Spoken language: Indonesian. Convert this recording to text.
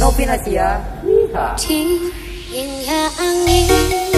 Novinasia. Yeehaw. Dinginnya angin